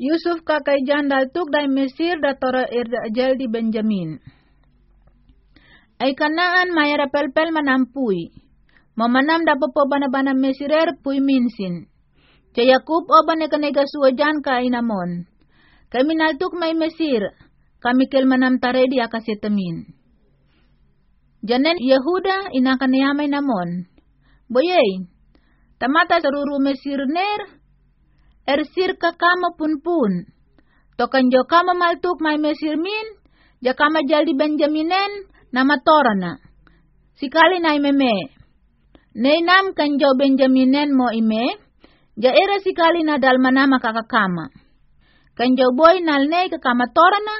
Yusuf kakai jandal tuk dai Mesir da tora ajal di Benjamin. Ay kanaan mayara pel-pel manampui. Mamanam da popo bana-bana Mesirer pui minsin. Ca Yakub oban ekanega suwajan ka inamon. Kami naltuk may Mesir. Kami kel manam taredi akasetamin. Janen Yehuda inakaniyamay namon. Boyey, tamata saruru Mesir ner, ersir ka kama pun-pun. Tokan jo kama maltuk may Mesir min, jakama jaldi Benjaminen, nama torana. Sikali na imeme. Neinam kan jo Benjaminen mo ime, ja era sikali na dalmanama kakakama. Kan jo boy nalne kakama torana,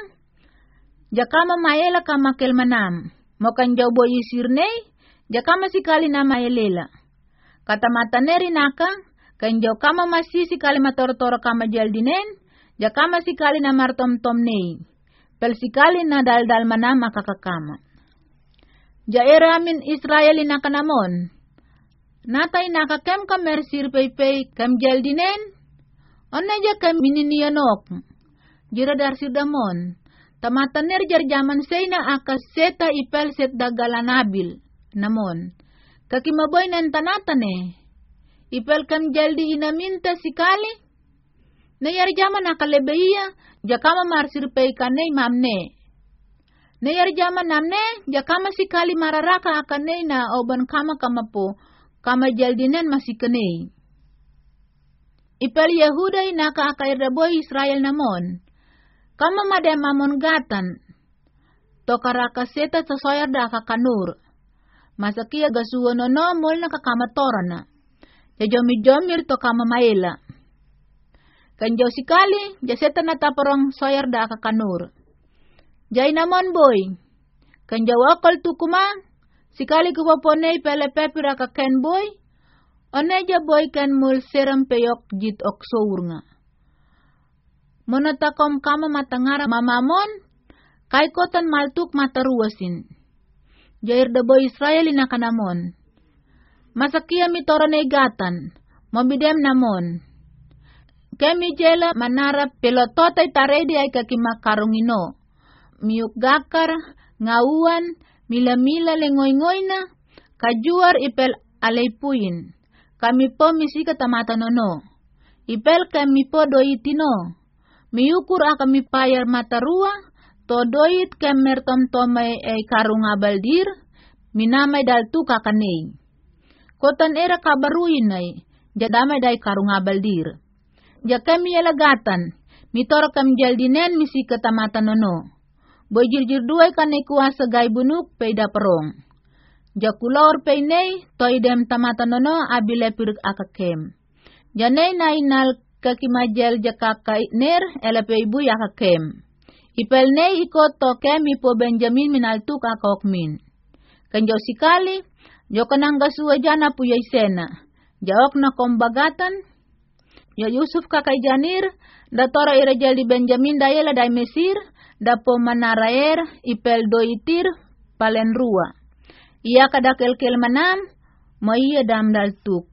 ja kama maela kama kelmanam. Mo kan jo boy isirne, ja kama sikali na maelela. Kata mata neri naka, jo kama masih sikali mator-toro kama jaldinen, ja kama sikali na martom-tom nei. Pel sikali na dal-dal manama kakakama. Jaera min Israel inakanamon. Natay nakakem ka mersir paypay kam jaldinen. Onna ja kam mininiyanok. Jira darsir damon. Tamataner jar jaman say na seta ipel set dagalanabil. Namon. Kakimaboy nan tanatane. Ipel kam jaldi inaminta sikali. Nayar jaman akalebeia. Jakama marsir pay kanay mamne. Nayar jaman namne, jakama si kali mararaka akane na oban kama kama po, kama jaldinen masih kene. Ipel Yehuda inaka akair boy Israel namon. Kama made mamon gatan. Tokaraka seta sasoyar da kanur. Masakia gasuwa no no mol na kakama torana. Jajomi jomir to kama maela. Kanjo sikali, jaseta na taparong soyar da kanur. Jai namon boy. Kan jawakal tu kuma. Sikali kuwa ponei pele pepira ka ken boy. Oneja boy kan mul seram peyok jit ok sournga. Monatakom kama matangara mamamon. Kai kotan maltuk mataruasin. Jair da boy Israel inakanamon. Masakia mitorane gatan. Mabidem namon. Kemi jela manara pelototay taredi ay kakimakarungino miuk gakar, ngauan, mila-mila lengoy-ngoy na, kajuar ipel alaypuin. Kami po misika tamata nono. Ipel kami po doitino. Miukur a kami payar matarua, to doit kemer tom tomay ay karunga baldir, minamay dal tu kakanay. Kotan era kabaruin ay, jadamay day baldir. Ja kami yalagatan, mitor kami jaldinen misika tamata nono. Boy jirjir duay kanay kuasa gay bunuk payda perong. Jakulor paynay toy dem tamata nono abile pirik akakem. Janay na inal kakimajel jakakay ner ele paybu yakakem. Ipel ne iko to kem ipo Benjamin minaltuk akok min. Kanjaw sikali, jo kanang gasuwa jana puyay sena. Jaok na kombagatan, yo Yusuf kakay janir, datora irajal di Benjamin dayela day Mesir, dapo manaraer ipel doitir palen rua. Ia kadakel kel manam, mo iya dam dal tuk.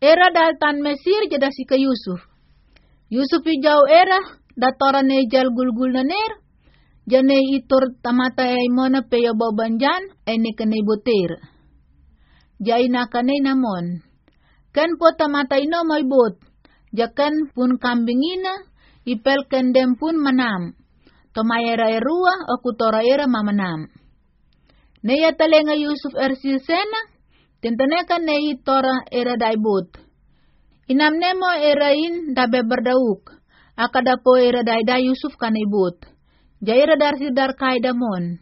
Era dal tan Mesir jada si ke Yusuf. Yusuf ijau era datora ne jal gulgul na ner. Jane itor tamata ay mona peyo bobanjan ay boter. Jai na kanay namon. Ken po ino may bot. Jakan pun kambingina, ipel kendem pun manam tomayera erua o kutora era mamanam. Neya talenga Yusuf ersilsena, tintaneka neyi tora era daibut. Inam nemo erain dabe berdauk, akadapo era daida Yusuf kanibut. Jaira darsi dar kaidamon.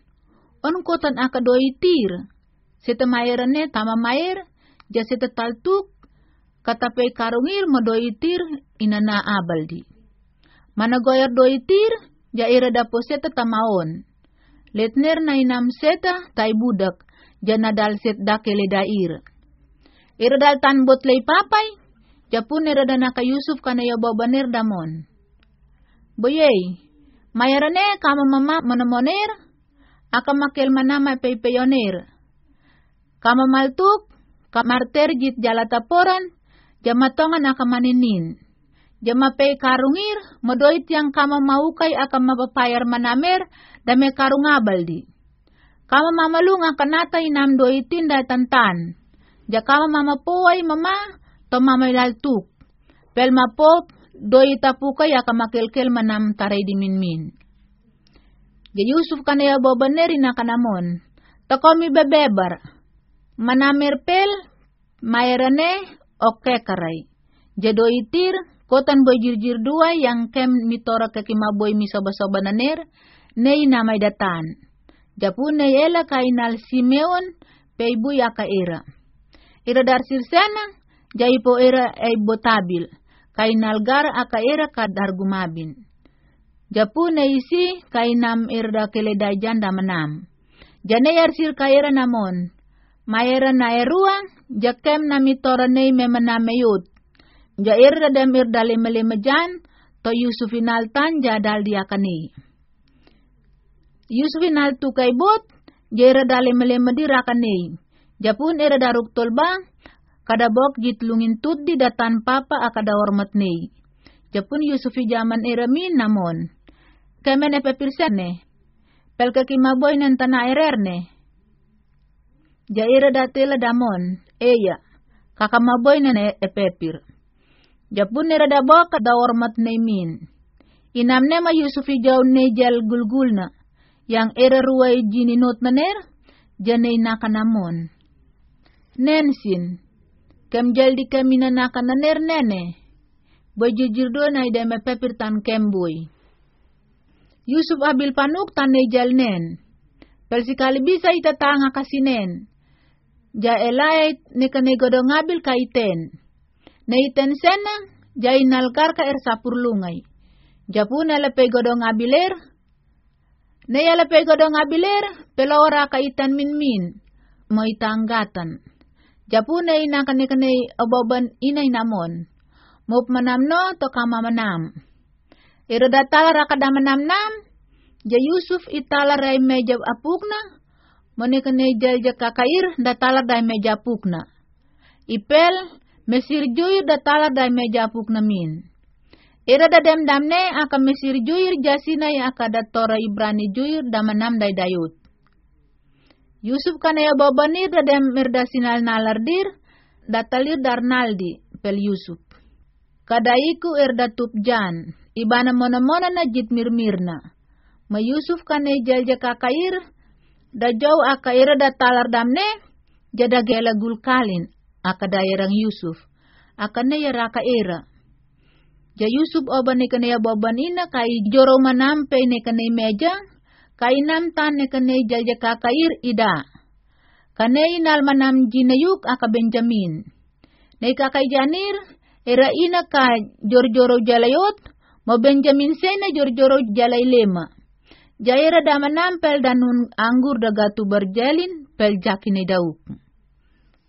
On kotan akadoi tir. Sita ne tama mayer, jasita taltuk, katape karungir modoi tir inana abaldi. Mana goyar doi tir, jaira da poseta tamaon. Letner na inam seta tay budak, jana dal set dakele dair. Ira dal tan bot lay papay, japun ira da naka Yusuf kana yo babaner damon. Boyey, mayarane kama mama manamoner, aka makel manama peypeyoner. Kama maltuk, kamarter jit jalataporan, jamatongan aka maninin. Jama pay karungir, madoit yang kama maukay akan mapapayar manamer, dame karungabal di. Kama mamalunga kanata inam doitin da tantan. Ja kama mama poay mama, to mama ilaltuk. Pel mapop, doita pukay akan makilkil manam taray di minmin. Ja Yusuf kanaya bobaneri na kanamon. Takomi bebebar. Manamer pel, mayarane, oke karay. Jado itir, Kotan boy jirjir dua yang kem mitora ke boy mi soba-soba naner, nei namai datan. Japu nei ela kainal Simeon, peibu yaka era. Era dar sirsena, jaipo era ei botabil, kainal gar aka era kadar gumabin. Japu nei isi kainam era keledai janda menam. Jane yarsir kaira namon, maera na erua, jakem na mitora nei memenameyut, Jair dadamir dale melemejan, to Yusufinal tan jadal diakani. Yusufinal tu kaibot, jair dale melemedi rakani. Japun era daruk tolba, kadabok jitlungin tut di datan papa akada hormat ni. Japun Yusufi zaman era min namon. Kemen epepirsane. Pel kakimaboy nan tanah ererne. Jaira datela damon, eya, kakamaboy nan epepir. Japun nera da boka da ormat nemin. Inam nema Yusufi jau nejal gulgulna. Yang era ruway jininot na ner, janay nakanamon. Nensin, kem jaldi kami na nakananer nene. Boy jujur na ida me pepir tan kemboy. Yusuf abil panuk tan nejal nen. Persikali bisa itatanga kasinen. Ja elay ne kanegodo ngabil kaiten Neiten sena jai nalkar ka er sapurlungai. Japuna lepe godong abiler. Neya lepe godong abiler pelora ka itan min min. Mo itanggatan. Japuna ina kane kane oboban inay namon. Mop manamno to kama manam. Iro datala rakada manam nam. Ja Yusuf itala ray meja apukna. Mone kane jal kakair datala day meja apukna. Ipel mesir juir da tala da meja puk namin. Ira da dem damne aka mesir juir jasina ya aka da tora Ibrani juir da manam da dayut. Yusuf kana ya babanir da dem mirda sinal nalardir da talir dar naldi pel Yusuf. Kadaiku erda jan, ibana mona-mona na jit mirmirna. Ma Yusuf kana jalja kakair, da jauh aka ira da talar damne, jada gela gulkalin, akadayarang Yusuf, akan ya raka era. Ja Yusuf oban ne kane baban ina kai joro manampe ne kane meja, kai nam tan ne kane jalja kakair ida. Kane inal manam jinayuk aka Benjamin. Ne kakai janir, era ina ka jor-joro jalayot, mo Benjamin sena jor-joro jalay lema. Jaira da manampel danun anggur da gatu berjalin pel jakine dauk.